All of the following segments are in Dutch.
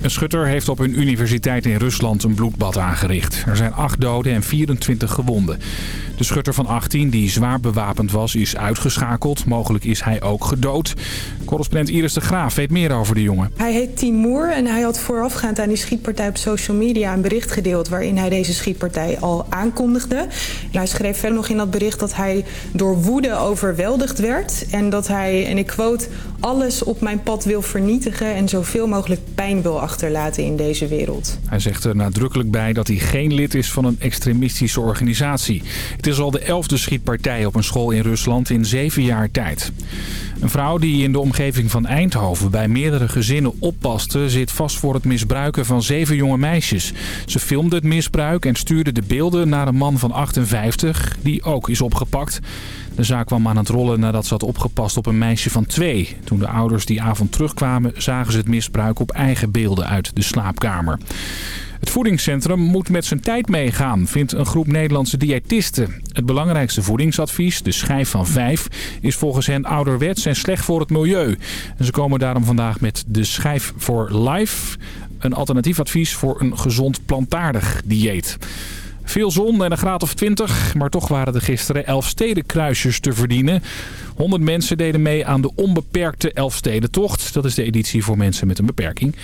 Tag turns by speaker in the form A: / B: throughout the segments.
A: Een schutter heeft op een universiteit in Rusland een bloedbad aangericht. Er zijn 8 doden en 24 gewonden. De schutter van 18, die zwaar bewapend was, is uitgeschakeld. Mogelijk is hij ook gedood. Correspondent Iris de Graaf weet meer over de jongen.
B: Hij heet Timur en hij had voorafgaand aan die schietpartij op social media een bericht gedeeld... waarin hij deze schietpartij al aankondigde. En hij schreef verder nog in dat bericht dat hij door woede overweldigd werd... en dat hij, en ik quote, alles op mijn pad wil vernietigen... en zoveel mogelijk pijn wil achterlaten in deze wereld.
A: Hij zegt er nadrukkelijk bij dat hij geen lid is van een extremistische organisatie. Het is al de elfde schietpartij op een school in Rusland in zeven jaar tijd. Een vrouw die in de omgeving van Eindhoven bij meerdere gezinnen oppaste... zit vast voor het misbruiken van zeven jonge meisjes. Ze filmde het misbruik en stuurde de beelden naar een man van 58... die ook is opgepakt. De zaak kwam aan het rollen nadat ze had opgepast op een meisje van twee. Toen de ouders die avond terugkwamen zagen ze het misbruik op eigen beelden uit de slaapkamer. Het voedingscentrum moet met zijn tijd meegaan, vindt een groep Nederlandse diëtisten. Het belangrijkste voedingsadvies, de schijf van 5, is volgens hen ouderwets en slecht voor het milieu. En ze komen daarom vandaag met de schijf voor life, een alternatief advies voor een gezond plantaardig dieet. Veel zon en een graad of 20, maar toch waren er gisteren Elfstedenkruisjes te verdienen. 100 mensen deden mee aan de onbeperkte Elfstedentocht. Dat is de editie voor mensen met een beperking.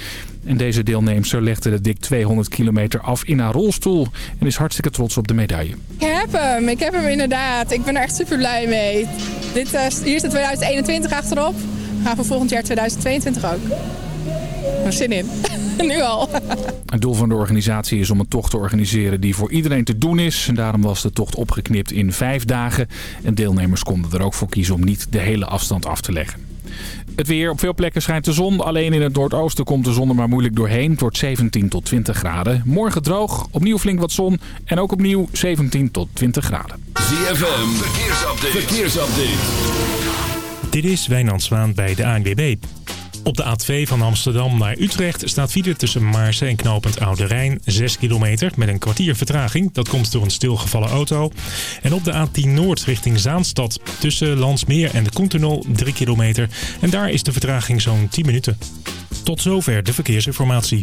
A: En deze deelnemster legde de dik 200 kilometer af in haar rolstoel en is hartstikke trots op de medaille.
C: Ik heb hem, ik heb hem inderdaad. Ik ben er echt super blij mee. Dit, uh, hier staat 2021 achterop. Gaan voor volgend jaar 2022 ook. Er zin in. nu al.
A: Het doel van de organisatie is om een tocht te organiseren die voor iedereen te doen is. En daarom was de tocht opgeknipt in vijf dagen. En deelnemers konden er ook voor kiezen om niet de hele afstand af te leggen. Het weer. Op veel plekken schijnt de zon. Alleen in het noordoosten komt de zon er maar moeilijk doorheen. Het wordt 17 tot 20 graden. Morgen droog. Opnieuw flink wat zon. En ook opnieuw 17 tot 20 graden.
D: ZFM. Verkeersupdate. Verkeersupdate.
E: Dit is Wijnand Zwaan bij de ANWB. Op de A2 van Amsterdam naar Utrecht staat file tussen Maarsen en knooppunt Oude Rijn 6 kilometer met een kwartier vertraging. Dat komt door een stilgevallen auto. En op de A10 Noord richting Zaanstad tussen Landsmeer en de Koentunnel 3 kilometer. En daar is de vertraging zo'n 10 minuten. Tot zover de verkeersinformatie.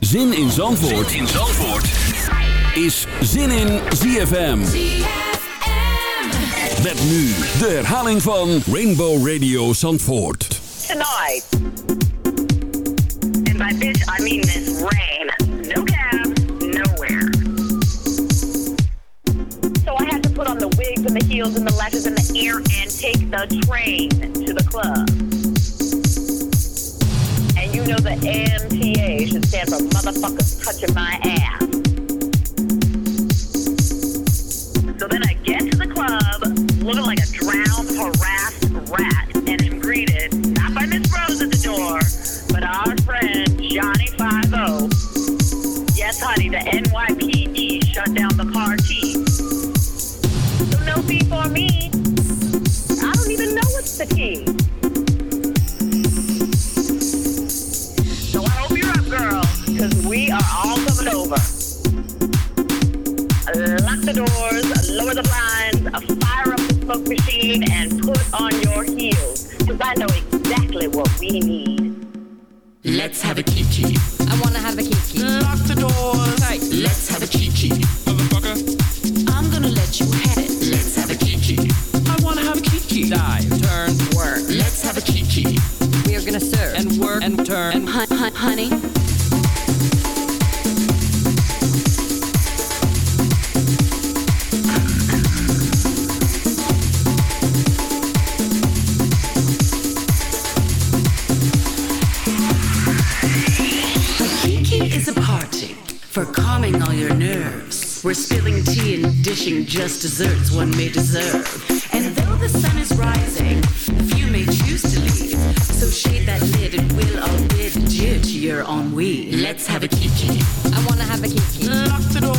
D: Zin in Zandvoort, in Zandvoort. is Zin in ZFM. Met nu de herhaling van Rainbow Radio Zandvoort.
F: tonight. And by bitch, I mean this rain. No cab, nowhere. So I had to put on the wigs and the heels and the lashes and the ear and take the train to the club. You know the MTA should stand for motherfuckers touching my ass. So then I get to the club, looking like a
G: desserts one may deserve. And though the sun is rising, few may choose to leave. So shade that lid and we'll all bid adieu to your ennui. Let's have a kiki.
H: I wanna have a kiki.
G: Lock the doors.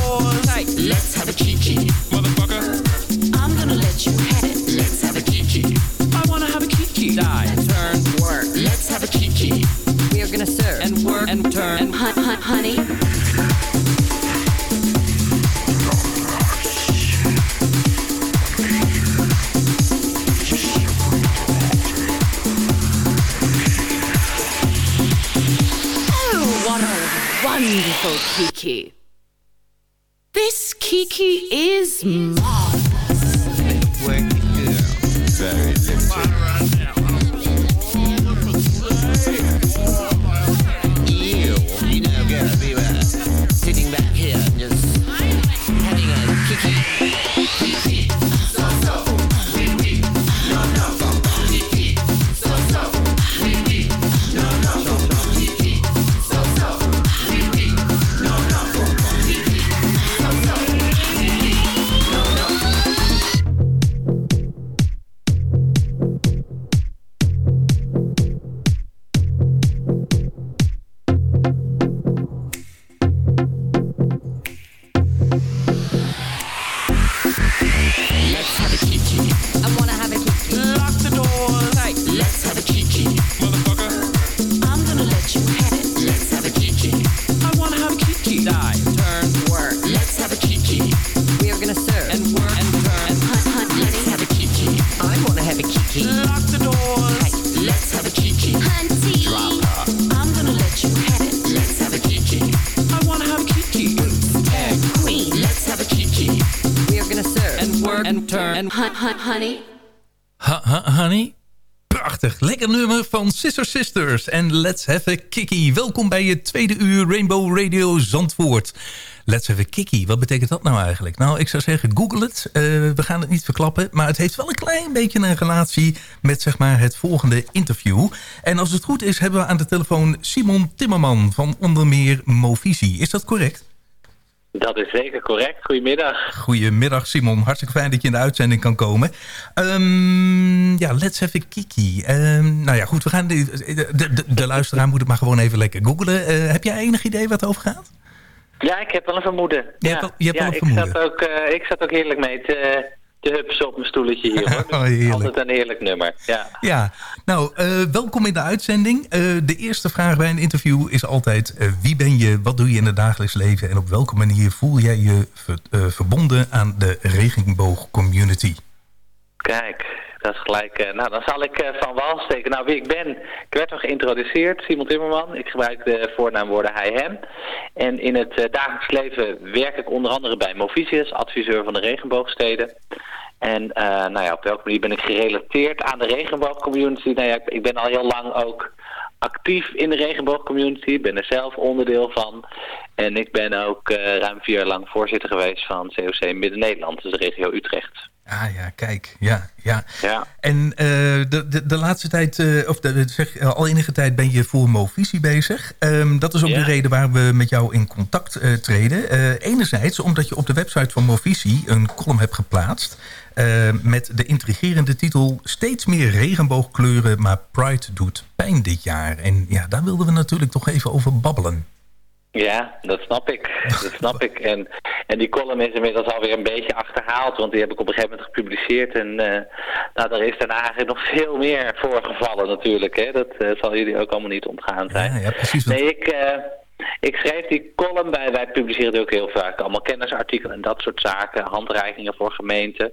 G: Wonderful Kiki. This Kiki is marvelous.
I: Very
G: honey.
J: Ha, ha, honey. Prachtig, lekker nummer van Sister Sisters en Let's Have a Kiki. Welkom bij je tweede uur Rainbow Radio Zandvoort. Let's Have a Kiki, wat betekent dat nou eigenlijk? Nou, ik zou zeggen, google het. Eh, we gaan het niet verklappen, maar het heeft wel een klein beetje een relatie... met zeg maar het volgende interview. En als het goed is, hebben we aan de telefoon Simon Timmerman... van onder meer Movisie. Is dat correct?
K: Dat is zeker correct. Goedemiddag.
J: Goedemiddag Simon, hartstikke fijn dat je in de uitzending kan komen. Ehm, ja, let's have a kiki. Ehm, nou ja, goed, we gaan de, de, de, de luisteraar moet het maar gewoon even lekker googlen. Eh, heb jij enig idee wat het over gaat?
K: Ja, ik heb wel een vermoeden.
J: Je
K: ja,
J: hebt wel- je hebt
K: ja
J: wel een
K: ik,
J: vermoeden.
K: Zat ook, eh, ik zat ook heerlijk mee te, te hupsen op mijn stoeletje hier. Hoor.
J: Heerlijk.
K: Altijd een heerlijk nummer. Ja.
J: Ja, nou, eh, welkom in de uitzending. Eh, de eerste vraag bij een interview is altijd... eh, wie ben je, wat doe je in het dagelijks leven... en op welke manier voel jij je ver- verbonden aan de regenboogcommunity?
K: Kijk, dat is gelijk. eh, nou, dan zal ik eh, van wal steken. Nou, wie ik ben, ik werd al geïntroduceerd, Simon Timmerman. Ik gebruik de voornaamwoorden hij, hem. En in het eh, dagelijks leven werk ik onder andere bij Movisius, adviseur van de regenboogsteden. En nou ja, op welke manier ben ik gerelateerd aan de regenboogcommunity? Nou ja, ik ben al heel lang ook actief in de regenboogcommunity. Ik ben er zelf onderdeel van. En ik ben ook eh, ruim vier jaar lang voorzitter geweest van COC Midden-Nederland, dus de regio Utrecht.
J: Ah ja, kijk, ja, ja.
K: Ja.
J: En eh, de, de, de laatste tijd, eh, of de, zeg, al enige tijd ben je voor Movisie bezig. Ehm, dat is ook
K: Ja.
J: de reden waar we met jou in contact treden. Enerzijds omdat je op de website van Movisie een column hebt geplaatst... met de intrigerende titel... Steeds meer regenboogkleuren, maar Pride doet pijn dit jaar. En ja, daar wilden we natuurlijk toch even over babbelen.
K: Ja, dat snap ik. Dat snap ik. En, en die column is inmiddels alweer een beetje achterhaald, want die heb ik op een gegeven moment gepubliceerd. En eh nou, daar is daarna eigenlijk nog veel meer voorgevallen natuurlijk. Hè. Dat eh, zal jullie ook allemaal niet ontgaan zijn.
J: Ja, ja precies.
K: Nee, ik, eh, ik schreef die column bij, wij publiceren ook heel vaak allemaal kennisartikelen en dat soort zaken, handreikingen voor gemeenten.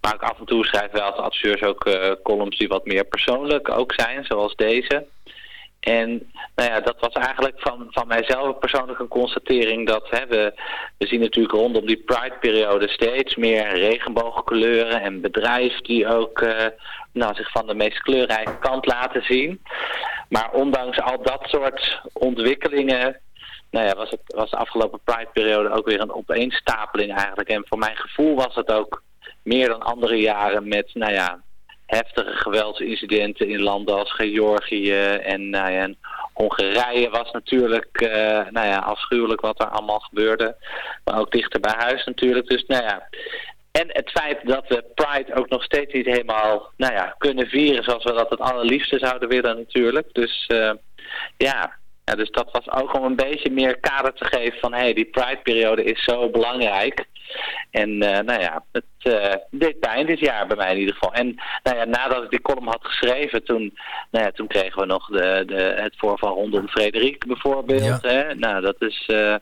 K: Maar ook af en toe schrijven wij als adviseurs ook columns die wat meer persoonlijk ook zijn, zoals deze. En nou ja, dat was eigenlijk van, van mijzelf persoonlijk een constatering dat hè, we, we zien natuurlijk rondom die Pride-periode steeds meer regenboogkleuren en bedrijven die ook eh, nou, zich van de meest kleurrijke kant laten zien. Maar ondanks al dat soort ontwikkelingen nou ja, was, het, was de afgelopen Pride-periode ook weer een opeenstapeling eigenlijk. En voor mijn gevoel was het ook meer dan andere jaren met, nou ja, heftige geweldsincidenten in landen als Georgië en, nou ja, en Hongarije was natuurlijk eh, nou ja, afschuwelijk wat er allemaal gebeurde. Maar ook dichter bij huis natuurlijk. Dus nou ja. En het feit dat we Pride ook nog steeds niet helemaal nou ja, kunnen vieren zoals we dat het allerliefste zouden willen natuurlijk. Dus eh, ja, dus dat was ook om een beetje meer kader te geven van... hé, hey, die Pride-periode is zo belangrijk. En eh, nou ja, het uh, deed pijn dit jaar bij mij in ieder geval. En nou ja, nadat ik die column had geschreven, toen, nou ja, toen kregen we nog de, de, het voorval rondom Frederik bijvoorbeeld. Hè? Nou, dat is, uh,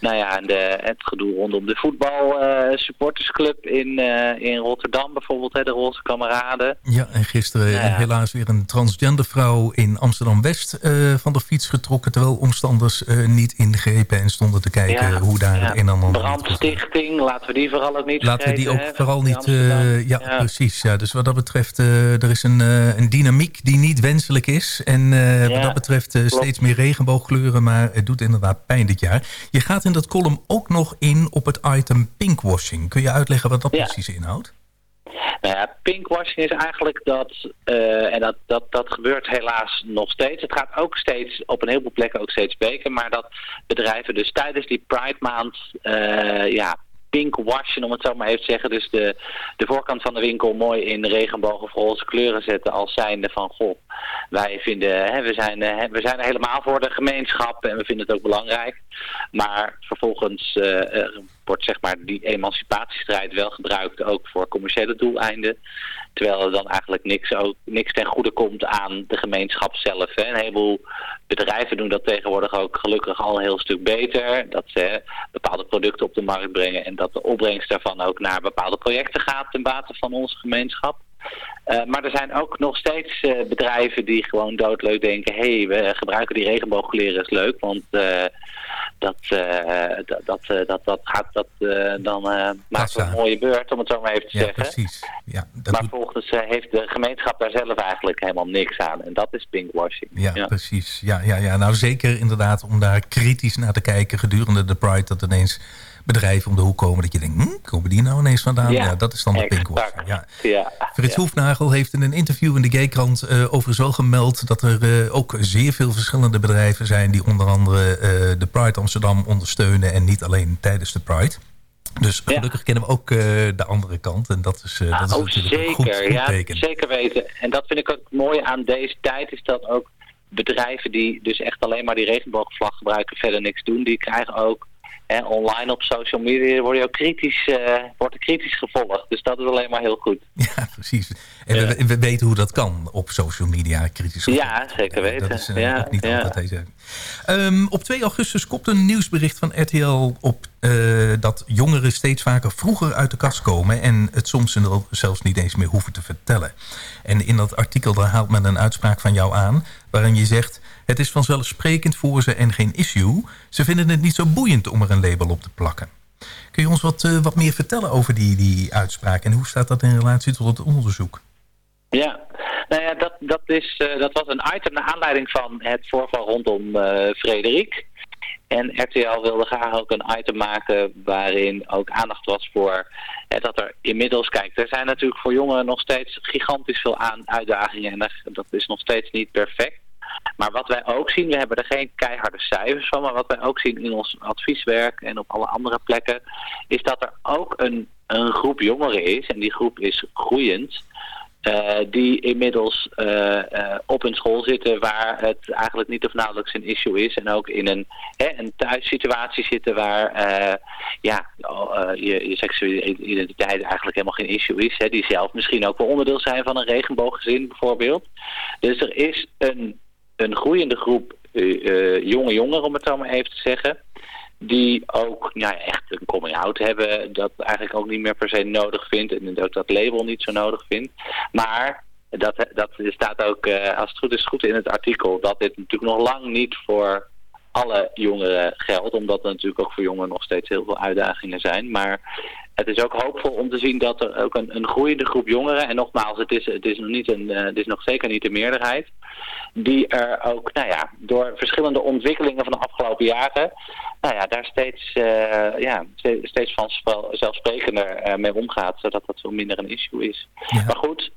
K: nou ja, en de, het gedoe rondom de voetbal supportersclub in, in Rotterdam bijvoorbeeld, hè, de Roze Kameraden.
J: Ja, en gisteren
K: Nou ja.
J: helaas weer een transgender vrouw in Amsterdam-West van de fiets getrokken, terwijl omstanders niet ingrepen en stonden te kijken hoe daar een en ander
K: Brandstichting, laten we die vooral ook niet
J: Laten we die ook vooral niet... Eh, ja, precies. Ja. Dus wat dat betreft, eh, er is een, eh, een dynamiek die niet wenselijk is. En wat dat betreft steeds meer regenboogkleuren, maar het doet inderdaad pijn dit jaar. Je gaat in dat column ook nog in op het item pinkwashing. Kun je uitleggen wat dat precies inhoudt?
K: Nou ja, pinkwashing is eigenlijk dat, en dat, dat, dat gebeurt helaas nog steeds. Het gaat ook steeds, op een heleboel plekken ook steeds beter, maar dat bedrijven dus tijdens die Pride maand, ja, pinkwashen om het zo maar even te zeggen. Dus de, de voorkant van de winkel mooi in regenboog of roze kleuren zetten als zijnde van, goh, wij vinden, hè, we, zijn, eh, we zijn helemaal voor de gemeenschap en we vinden het ook belangrijk. Maar vervolgens eh, wordt zeg maar die emancipatiestrijd wel gebruikt ook voor commerciële doeleinden. Terwijl er dan eigenlijk niks, ook, niks ten goede komt aan de gemeenschap zelf. Hè. Een heleboel bedrijven doen dat tegenwoordig ook gelukkig al een heel stuk beter. Dat ze bepaalde producten op de markt brengen en dat de opbrengst daarvan ook naar bepaalde projecten gaat ten bate van onze gemeenschap. Uh, maar er zijn ook nog steeds uh, bedrijven die gewoon doodleuk denken... hé, hey, we gebruiken die regenboogkleren, is leuk, want uh, dat, dat, dat, dat, dat gaat dat, dan we een mooie beurt, om het zo maar even te
J: ja,
K: zeggen.
J: Precies. Ja,
K: maar volgens heeft de gemeenschap daar zelf eigenlijk helemaal niks aan. En dat is pinkwashing.
J: Ja, ja, precies. Ja, ja, ja, nou zeker inderdaad om daar kritisch naar te kijken gedurende de Pride... dat ineens bedrijven om de hoek komen dat je denkt, hm, komen die nou ineens vandaan? Ja, ja dat is dan de pinkwashing. Ja.
K: Ja,
J: Frits
K: ja.
J: Hoefnagel heeft in een interview in de Gaykrant uh, overigens wel gemeld... dat er uh, ook zeer veel verschillende bedrijven zijn... die onder andere uh, de Pride Amsterdam ondersteunen... en niet alleen tijdens de Pride. Dus gelukkig ja. kennen we ook de andere kant. En dat is,
K: ah,
J: dat is
K: oh,
J: natuurlijk
K: zeker.
J: een goed, goed
K: ja,
J: teken.
K: Zeker weten. En dat vind ik ook mooi aan deze tijd... is dat ook bedrijven die dus echt alleen maar die regenboogvlag gebruiken... verder niks doen, die krijgen ook en online op social media word je ook kritisch, uh, wordt er kritisch gevolgd. Dus dat is alleen maar heel goed.
J: Ja, precies. En ja. we, we, weten hoe dat kan op social media kritisch gevolgd.
K: Ja, zeker weten.
J: Dat is uh,
K: ja,
J: niet
K: ja.
J: altijd deze. Um, op 2 augustus komt een nieuwsbericht van RTL op uh, dat jongeren steeds vaker vroeger uit de kast komen... en het soms zelfs niet eens meer hoeven te vertellen. En in dat artikel daar haalt men een uitspraak van jou aan... waarin je zegt... Het is vanzelfsprekend voor ze en geen issue. Ze vinden het niet zo boeiend om er een label op te plakken. Kun je ons wat, uh, wat meer vertellen over die, die uitspraak... en hoe staat dat in relatie tot het onderzoek?
K: Ja, nou ja, dat, dat, is, uh, dat was een item naar aanleiding van het voorval rondom uh, Frederik. En RTL wilde graag ook een item maken waarin ook aandacht was voor eh, dat er inmiddels, kijk, er zijn natuurlijk voor jongeren nog steeds gigantisch veel aan, uitdagingen en dat is nog steeds niet perfect. Maar wat wij ook zien, we hebben er geen keiharde cijfers van, maar wat wij ook zien in ons advieswerk en op alle andere plekken, is dat er ook een, een groep jongeren is, en die groep is groeiend, uh, die inmiddels uh, uh, op een school zitten waar het eigenlijk niet of nauwelijks een issue is. En ook in een, hè, een thuissituatie zitten waar ja, je, je seksuele identiteit eigenlijk helemaal geen issue is. Hè, die zelf misschien ook wel onderdeel zijn van een regenbooggezin bijvoorbeeld. Dus er is een, een groeiende groep jonge jongeren, om het zo maar even te zeggen die ook ja, echt een coming-out hebben, dat eigenlijk ook niet meer per se nodig vindt en ook dat label niet zo nodig vindt. Maar dat, dat staat ook, eh, als het goed is, goed in het artikel, dat dit natuurlijk nog lang niet voor alle jongeren geldt, omdat er natuurlijk ook voor jongeren nog steeds heel veel uitdagingen zijn. Maar het is ook hoopvol om te zien dat er ook een, een groeiende groep jongeren, en nogmaals, het is, het is nog niet een, eh, het is nog zeker niet de meerderheid, die er ook, nou ja, door verschillende ontwikkelingen van de afgelopen jaren, nou ja, daar steeds, eh, ja, ste- steeds van zelfsprekender eh, mee omgaat, zodat dat veel minder een issue is. Maar goed,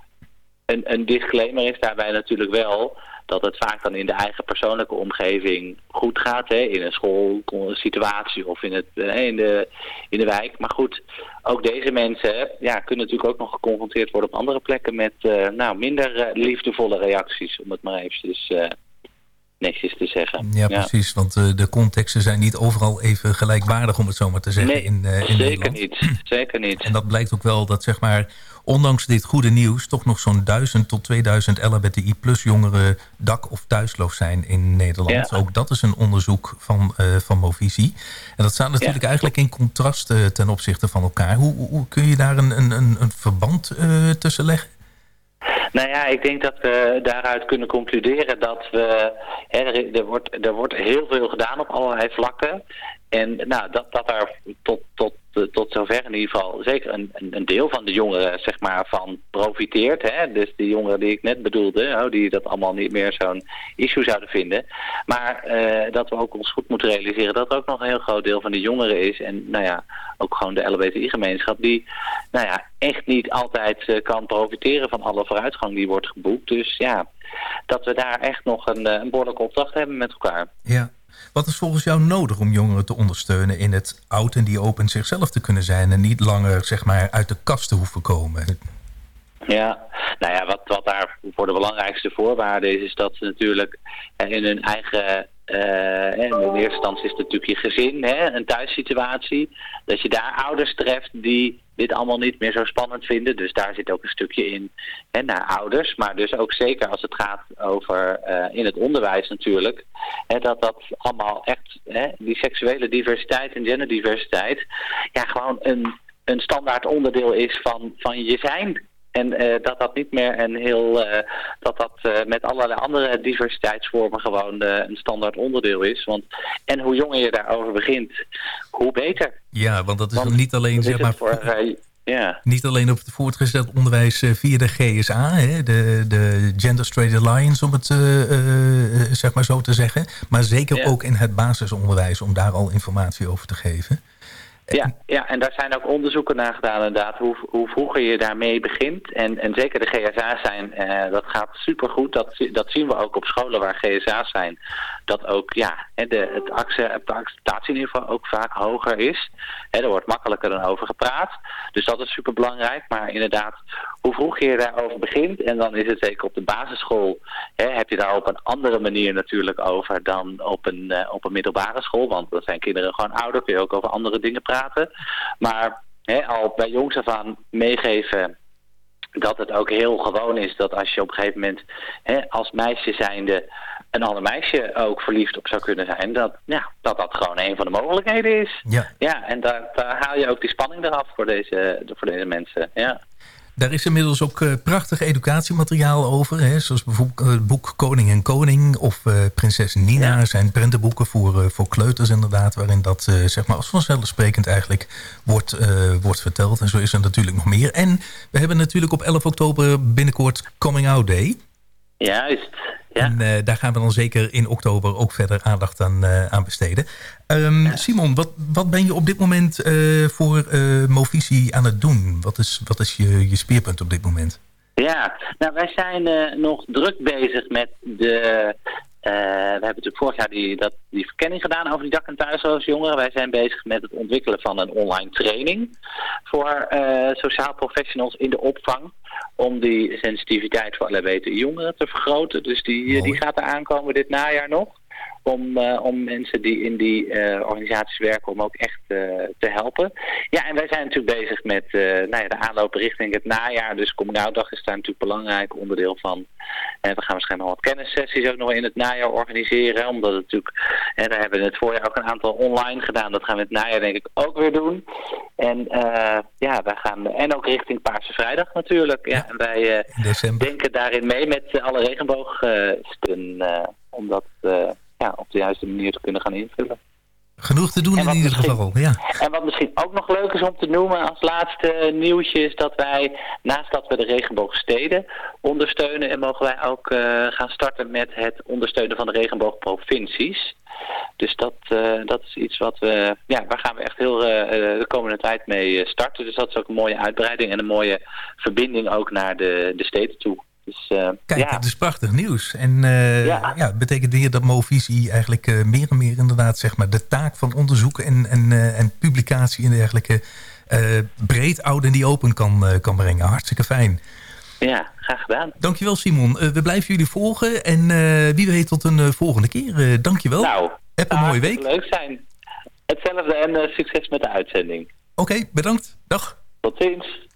K: een, een disclaimer is daarbij natuurlijk wel dat het vaak dan in de eigen persoonlijke omgeving goed gaat. Hè? In een schoolsituatie of in, het, eh, in, de, in de wijk. Maar goed, ook deze mensen ja, kunnen natuurlijk ook nog geconfronteerd worden op andere plekken met eh, nou, minder eh, liefdevolle reacties. Om het maar eventjes netjes te zeggen.
J: Ja, precies. Want eh, de contexten zijn niet overal even gelijkwaardig, om het zo maar te zeggen,
K: Nee,
J: in, eh, in
K: zeker
J: Nederland.
K: niet. Zeker niet.
J: En dat blijkt ook wel dat, zeg maar, ondanks dit goede nieuws... toch nog zo'n 1000 tot 2000 LHBTI plus jongeren dak- of thuisloos zijn in Nederland.
K: Ja.
J: Ook dat is een onderzoek van, eh van Movisie. En dat staat natuurlijk eigenlijk in contrast ten opzichte van elkaar. Hoe, hoe- kun je daar een, een, een, een verband tussen leggen?
K: Nou ja, ik denk dat we daaruit kunnen concluderen dat we... Er, er, wordt, er wordt heel veel gedaan op allerlei vlakken. En nou, dat, dat daar tot, tot, eh, tot zover in ieder geval zeker een, een, deel van de jongeren zeg maar, van profiteert. Hè? Dus die jongeren die ik net bedoelde, oh, die dat allemaal niet meer zo'n issue zouden vinden. Maar eh, dat we ook ons goed moeten realiseren dat er ook nog een heel groot deel van de jongeren is. En nou ja, ook gewoon de LBTI-gemeenschap die nou ja, echt niet altijd eh, kan profiteren van alle vooruitgang die wordt geboekt. Dus ja, dat we daar echt nog een, een behoorlijke opdracht hebben met elkaar.
J: Ja. Wat is volgens jou nodig om jongeren te ondersteunen in het oud en die open zichzelf te kunnen zijn... en niet langer zeg maar, uit de kast te hoeven komen?
K: Ja, nou ja, wat, wat daar voor de belangrijkste voorwaarde is, is dat ze natuurlijk eh, in hun eigen, eh, in eerste instantie is het natuurlijk je gezin, hè, een thuissituatie, dat je daar ouders treft die dit allemaal niet meer zo spannend vinden. Dus daar zit ook een stukje in hè, naar ouders, maar dus ook zeker als het gaat over eh, in het onderwijs natuurlijk, hè, dat dat allemaal echt, hè, die seksuele diversiteit en genderdiversiteit, ja, gewoon een, een standaard onderdeel is van, van je zijn. En eh, dat dat niet meer een heel, eh, dat dat eh, met allerlei andere diversiteitsvormen gewoon een standaard onderdeel is. Want, en hoe jonger je daarover begint, hoe beter.
J: Ja, want dat is dan niet alleen, zeg maar,
K: voor, ja.
J: niet alleen op het voortgezet onderwijs via de GSA, hè, de, de Gender Straight Alliance, om het zeg maar zo te zeggen. Maar zeker ook in het basisonderwijs, om daar al informatie over te geven.
K: Ja, ja, en daar zijn ook onderzoeken naar gedaan inderdaad, hoe, hoe vroeger je daarmee begint. En, en zeker de GSA's zijn, eh, dat gaat supergoed. Dat, dat zien we ook op scholen waar GSA's zijn. Dat ook, ja, de, het, acce- het acceptatieniveau ook vaak hoger is. Er wordt makkelijker dan over gepraat. Dus dat is super belangrijk. Maar inderdaad, hoe vroeger je daarover begint, en dan is het zeker op de basisschool, hè, heb je daar op een andere manier natuurlijk over dan op een, eh, op een middelbare school. Want dan zijn kinderen gewoon ouder, kun je ook over andere dingen praten. Maar hè, al bij jongs af aan meegeven dat het ook heel gewoon is dat als je op een gegeven moment hè, als meisje zijnde een ander meisje ook verliefd op zou kunnen zijn, dat ja, dat, dat gewoon een van de mogelijkheden is.
J: Ja.
K: Ja, en daar, daar haal je ook die spanning eraf voor deze, voor deze mensen. Ja.
J: Daar is inmiddels ook eh, prachtig educatiemateriaal over. Hè, zoals bijvoorbeeld eh, het boek Koning en Koning of eh, Prinses Nina. zijn prentenboeken voor, voor kleuters inderdaad. Waarin dat zeg maar als vanzelfsprekend eigenlijk wordt, wordt verteld. En zo is er natuurlijk nog meer. En we hebben natuurlijk op 11 oktober binnenkort Coming Out Day.
K: Juist. Ja.
J: En eh, daar gaan we dan zeker in oktober ook verder aandacht aan, eh, aan besteden. Ehm, Simon, wat, wat ben je op dit moment eh, voor Movisie aan het doen? Wat is, wat is je, je speerpunt op dit moment?
K: Ja, nou wij zijn nog druk bezig met de... we hebben natuurlijk vorig jaar die, dat, die verkenning gedaan over die dak- en thuisloze jongeren. Wij zijn bezig met het ontwikkelen van een online training voor sociaal professionals in de opvang. Om die sensitiviteit voor LHBTI jongeren te vergroten. Dus die, die gaat er aankomen dit najaar nog. Om, eh, om mensen die in die eh, organisaties werken, om ook echt eh, te helpen. Ja, en wij zijn natuurlijk bezig met nou ja, de aanloop richting het najaar. Dus Coming Out Dag is daar natuurlijk een belangrijk onderdeel van. En we gaan waarschijnlijk nog wat kennissessies ook nog in het najaar organiseren. Omdat het natuurlijk, en daar hebben we het voorjaar ook een aantal online gedaan. Dat gaan we het najaar denk ik ook weer doen. En ja, wij gaan, en ook richting Paarse Vrijdag natuurlijk. Ja, en wij denken daarin mee met alle regenboogsten. om dat eh, ja, op de juiste manier te kunnen gaan invullen.
J: Genoeg te doen in ieder geval, ja.
K: En wat misschien ook nog leuk is om te noemen als laatste nieuwtje is dat wij, naast dat we de regenboogsteden ondersteunen, en mogen wij ook eh, gaan starten met het ondersteunen van de regenboogprovincies. Dus dat, eh, dat is iets wat we, ja, waar gaan we echt heel eh, de komende tijd mee starten. Dus dat is ook een mooie uitbreiding en een mooie verbinding ook naar de, de steden toe. Dus eh,
J: Kijk,
K: ja,
J: dat is prachtig nieuws. En eh, ja. het betekent hier dat Movisie eigenlijk eh, meer en meer inderdaad zeg maar, de taak van onderzoek en, en, en publicatie en dergelijke breed oud en die open kan, kan brengen. Hartstikke fijn.
K: ja, graag gedaan.
J: Dankjewel Simon. We blijven jullie volgen en wie weet tot een volgende keer. Dankjewel.
K: Nou,
J: Heb een mooie week.
K: leuk zijn. Hetzelfde en succes met de uitzending.
J: Oké, bedankt. Dag.
K: Tot ziens.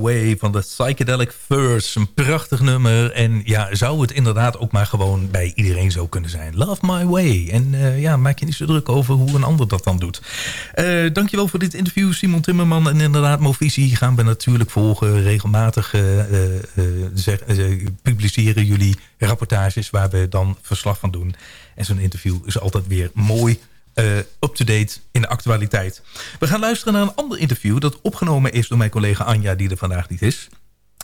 J: Way van de Psychedelic Furs. Een prachtig nummer. En ja, zou het inderdaad ook maar gewoon bij iedereen zo kunnen zijn. Love My Way. En eh, ja, maak je niet zo druk over hoe een ander dat dan doet. Uh, dankjewel voor dit interview, Simon Timmerman. En inderdaad, Movisie gaan we natuurlijk volgen. Regelmatig uh, zeg, publiceren jullie rapportages waar we dan verslag van doen. En zo'n interview is altijd weer mooi uh, up-to-date in de actualiteit. We gaan luisteren naar een ander interview... dat opgenomen is door mijn collega Anja, die er vandaag niet is.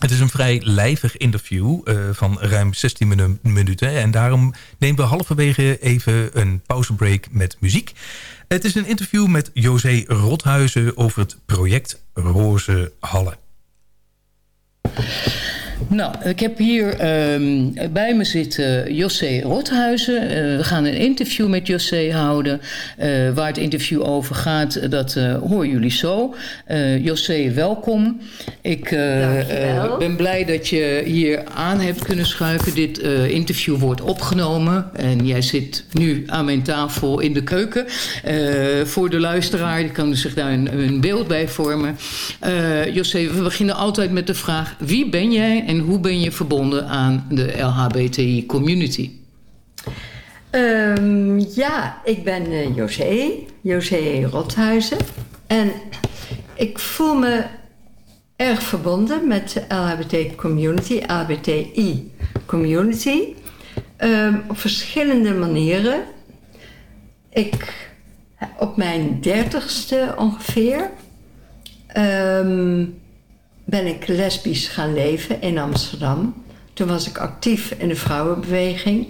J: Het is een vrij lijvig interview uh, van ruim 16 minu minuten. En daarom nemen we halverwege even een pauzebreak met muziek. Het is een interview met José Rothuizen over het project Roze Hallen.
L: Nou, ik heb hier um, bij me zitten José Rothuizen. Uh, we gaan een interview met José houden. Uh, waar het interview over gaat, dat uh, horen jullie zo. José, welkom. Ik ben blij dat je hier aan hebt kunnen schuiven. Dit interview wordt opgenomen. En jij zit nu aan mijn tafel in de keuken. voor de luisteraar, die kan zich daar een, een beeld bij vormen. José, we beginnen altijd met de vraag... wie ben jij en hoe ben je verbonden aan de LHBTI community?
M: Um, ja, ik ben uh, José, José Rothuizen. En ik voel me erg verbonden met de LHBT community, LHBTI community. Um, op verschillende manieren. Ik, op mijn dertigste ongeveer... Um, ben ik lesbisch gaan leven in Amsterdam. Toen was ik actief in de vrouwenbeweging.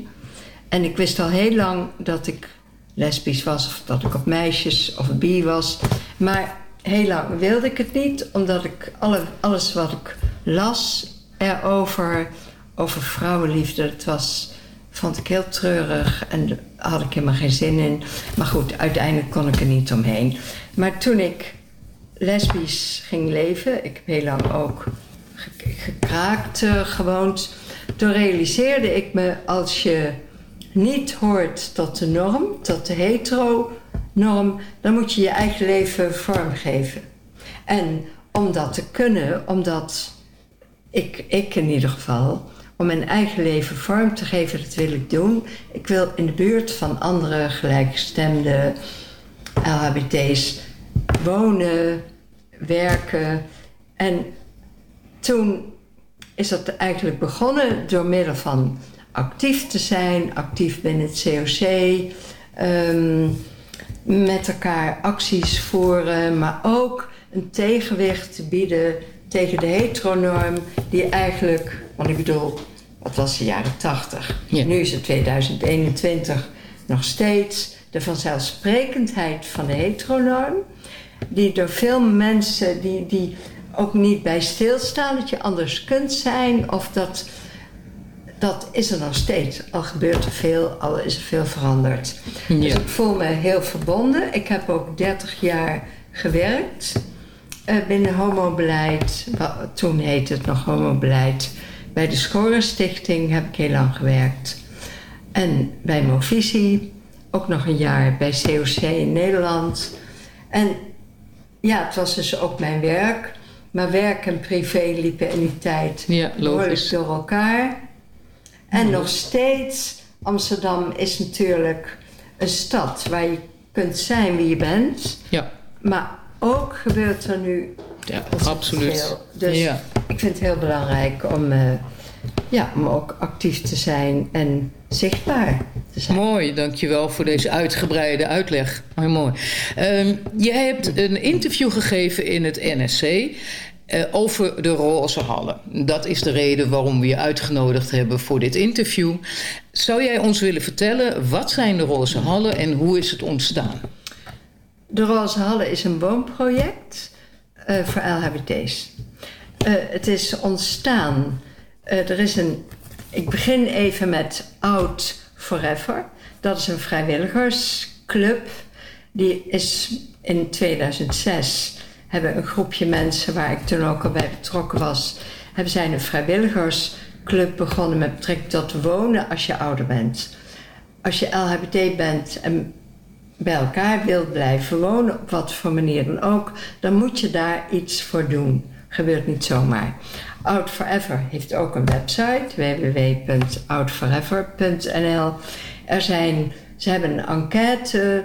M: En ik wist al heel lang dat ik lesbisch was, of dat ik op meisjes of bi was. Maar heel lang wilde ik het niet, omdat ik alle, alles wat ik las erover, over vrouwenliefde, het was, vond ik heel treurig en daar had ik helemaal geen zin in. Maar goed, uiteindelijk kon ik er niet omheen. Maar toen ik lesbisch ging leven. Ik heb heel lang ook gekraakt uh, gewoond. Toen realiseerde ik me als je niet hoort tot de norm, tot de hetero-norm, dan moet je je eigen leven vormgeven. En om dat te kunnen, omdat ik, ik in ieder geval, om mijn eigen leven vorm te geven, dat wil ik doen. Ik wil in de buurt van andere gelijkgestemde LHBT's wonen, werken. En toen is dat eigenlijk begonnen door middel van actief te zijn, actief binnen het COC, um, ehm, met elkaar acties voeren, maar ook een tegenwicht te bieden tegen de heteronorm, die eigenlijk, want ik bedoel, wat was de jaren 80? Ja. Nu is het 2021 nog steeds de vanzelfsprekendheid van de heteronorm die door veel mensen die, die ook niet bij stilstaan dat je anders kunt zijn of dat dat is er nog steeds. Al gebeurt er veel, al is er veel veranderd. Ja. Dus ik voel me heel verbonden. Ik heb ook 30 jaar gewerkt uh, binnen homobeleid. Toen heette het nog homobeleid. Bij de Schorenstichting heb ik heel lang gewerkt. En bij Movisie ook nog een jaar bij COC in Nederland. En ja, het was dus ook mijn werk. Maar werk en privé liepen in die tijd
L: ja, logisch.
M: door elkaar. En ja. nog steeds, Amsterdam is natuurlijk een stad waar je kunt zijn wie je bent.
L: Ja.
M: Maar ook gebeurt er nu
L: ja, absoluut.
M: veel. Dus ja. ik vind het heel belangrijk om, uh, ja, om ook actief te zijn en zichtbaar te zijn.
L: Mooi, dankjewel voor deze uitgebreide uitleg. Mooi, mooi. Um, jij hebt een interview gegeven in het NSC uh, over de roze hallen. Dat is de reden waarom we je uitgenodigd hebben voor dit interview. Zou jij ons willen vertellen, wat zijn de roze hallen en hoe is het ontstaan?
M: De roze hallen is een woonproject uh, voor LHBT's. Uh, het is ontstaan... er is een ik begin even met Out Forever. Dat is een vrijwilligersclub. Die is in 2006 hebben een groepje mensen waar ik toen ook al bij betrokken was, hebben zij een vrijwilligersclub begonnen met betrekking tot wonen als je ouder bent. Als je LHBT bent en bij elkaar wilt blijven wonen, op wat voor manier dan ook, dan moet je daar iets voor doen. Gebeurt niet zomaar. Out Forever heeft ook een website, www.outforever.nl. Er zijn, ze hebben een enquête.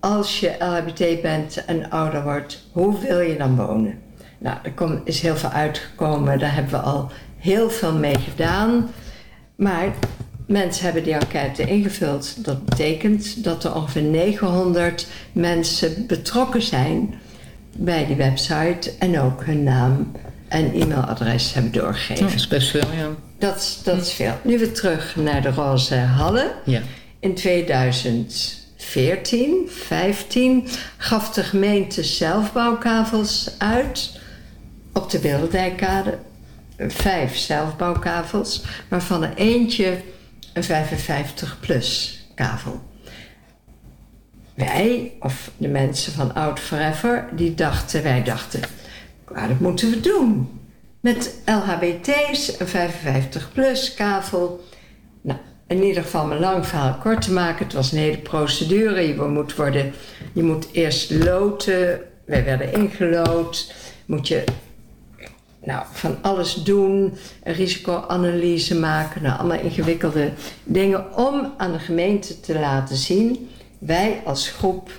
M: Als je LHBT bent en ouder wordt, hoe wil je dan wonen? Nou, er is heel veel uitgekomen. Daar hebben we al heel veel mee gedaan. Maar mensen hebben die enquête ingevuld. Dat betekent dat er ongeveer 900 mensen betrokken zijn bij die website en ook hun naam en e-mailadres hebben doorgegeven.
L: Dat is best veel, ja.
M: Dat, is- dat is veel. Nu weer terug naar de Roze Hallen.
L: Ja.
M: In 2014, 15 gaf de gemeente zelfbouwkavels uit op de Bilderdijkkade. Vijf zelfbouwkavels, waarvan er eentje een 55-plus kavel. Wij, of de mensen van Oud Forever, die dachten, wij dachten, "Ja, dat moeten we doen. Met LHBT's, een 55-plus kavel. Nou, in ieder geval mijn lang verhaal kort te maken. Het was een hele procedure. Je moet, worden, je moet eerst loten. Wij werden ingelood. Moet je nou, van alles doen. Risicoanalyse maken. Nou, allemaal ingewikkelde dingen om aan de gemeente te laten zien. Wij als groep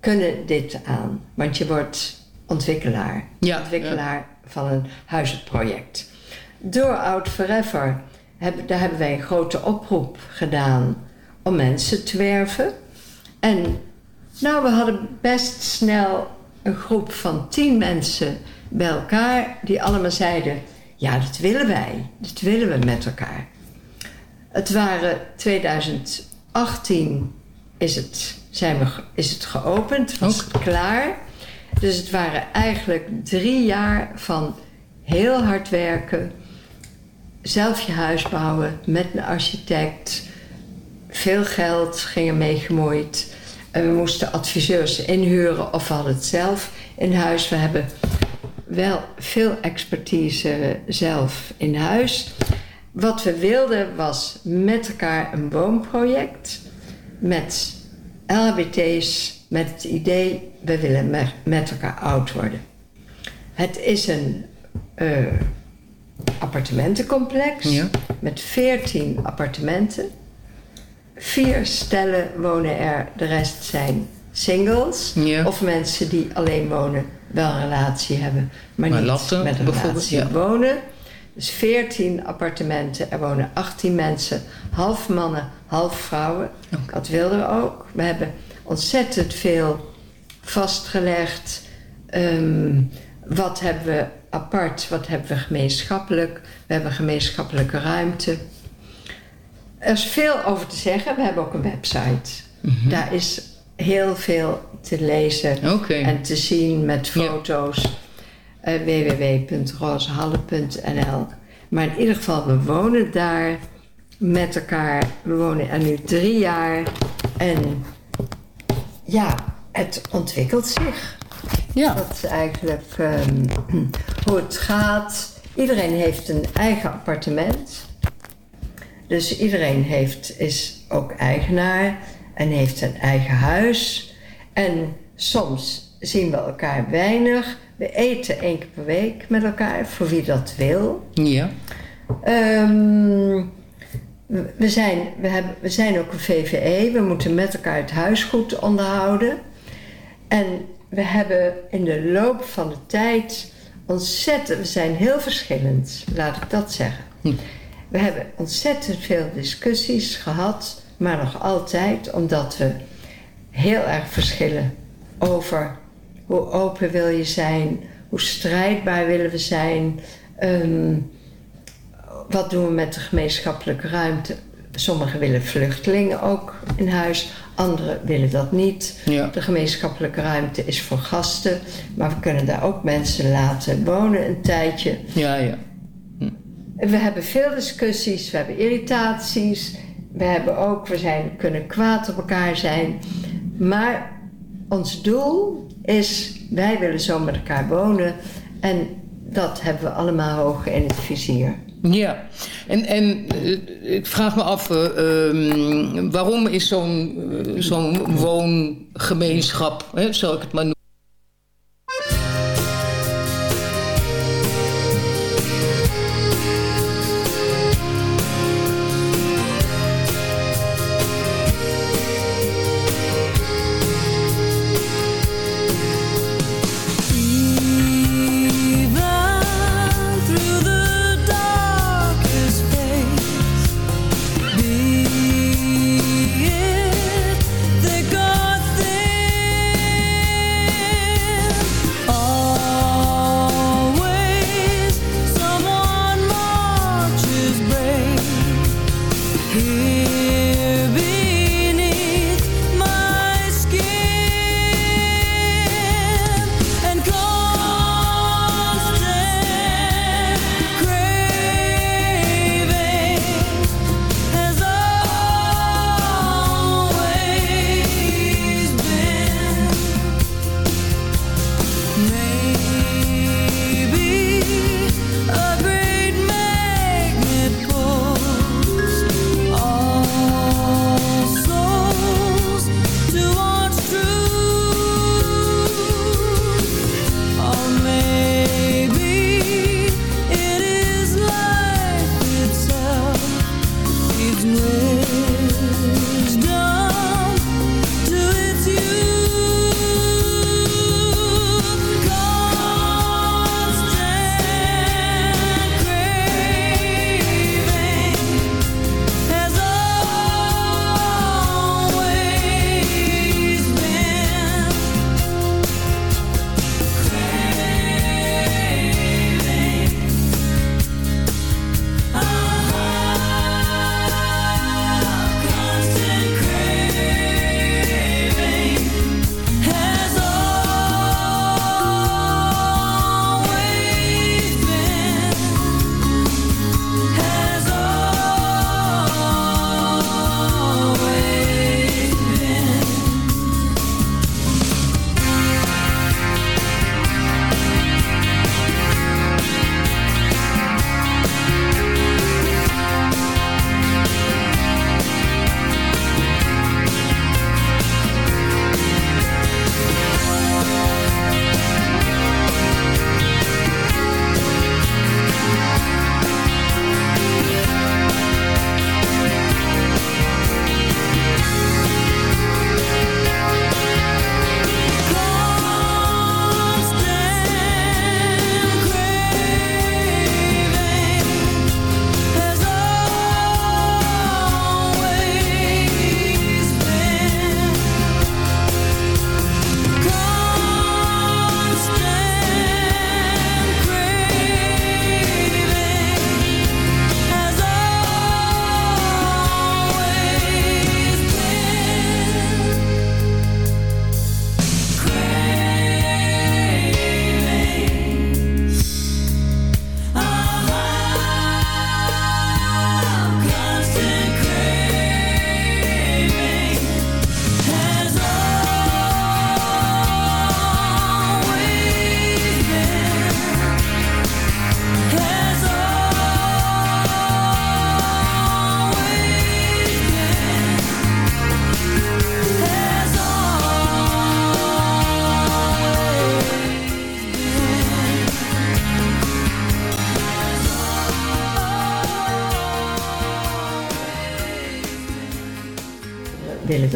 M: kunnen dit aan. Want je wordt ontwikkelaar. ontwikkelaar van een huizenproject. Door Oud Forever, hebben, daar hebben wij een grote oproep gedaan om mensen te werven. En nou, we hadden best snel een groep van tien mensen bij elkaar die allemaal zeiden: Ja, dat willen wij. Dat willen we met elkaar. Het waren 2018 is het, zijn we, is het geopend, was het klaar. Dus het waren eigenlijk drie jaar van heel hard werken, zelf je huis bouwen met een architect. Veel geld ging er mee gemoeid. En we moesten adviseurs inhuren of we hadden het zelf in huis. We hebben wel veel expertise zelf in huis. Wat we wilden was met elkaar een woonproject met LHBT's met het idee we willen me- met elkaar oud worden. Het is een eh, appartementencomplex met 14 appartementen. Vier stellen wonen er, de rest zijn singles. Of mensen die alleen wonen, wel een relatie hebben, maar,
L: Maar
M: niet
L: latten,
M: met een relatie
L: ja.
M: wonen. Dus 14 appartementen, er wonen 18 mensen, half mannen, half vrouwen. Dat wilden we ook. We hebben ontzettend veel vastgelegd. Ehm, wat hebben we apart, wat hebben we gemeenschappelijk? We hebben gemeenschappelijke ruimte. Er is veel over te zeggen. We hebben ook een website. Daar is heel veel te lezen en te zien met foto's. www.rozehalle.nl Maar in ieder geval, we wonen daar met elkaar. We wonen er nu drie jaar. En ja, het ontwikkelt zich.
L: Ja.
M: Dat is eigenlijk ehm, hoe het gaat. Iedereen heeft een eigen appartement. Dus iedereen heeft, is ook eigenaar en heeft een eigen huis. En soms zien we elkaar weinig. We eten één keer per week met elkaar, voor wie dat wil.
L: Ja.
M: Ehm, we, zijn, we, hebben, we zijn ook een VVE. We moeten met elkaar het huis goed onderhouden. En we hebben in de loop van de tijd ontzettend... We zijn heel verschillend, laat ik dat zeggen. We hebben ontzettend veel discussies gehad, maar nog altijd, omdat we heel erg verschillen over hoe open wil je zijn, hoe strijdbaar willen we zijn, ehm, wat doen we met de gemeenschappelijke ruimte. Sommigen willen vluchtelingen ook in huis, anderen willen dat niet. De gemeenschappelijke ruimte is voor gasten, maar we kunnen daar ook mensen laten wonen een tijdje.
L: Ja, ja.
M: We hebben veel discussies, we hebben irritaties. We hebben ook, we zijn, kunnen kwaad op elkaar zijn. Maar ons doel is, wij willen zo met elkaar wonen. En dat hebben we allemaal hoog in het vizier.
L: Ja, en, en eh, ik vraag me af, eh, ehm, waarom is zo'n eh, zo'n woongemeenschap, hè, zal ik het maar noemen,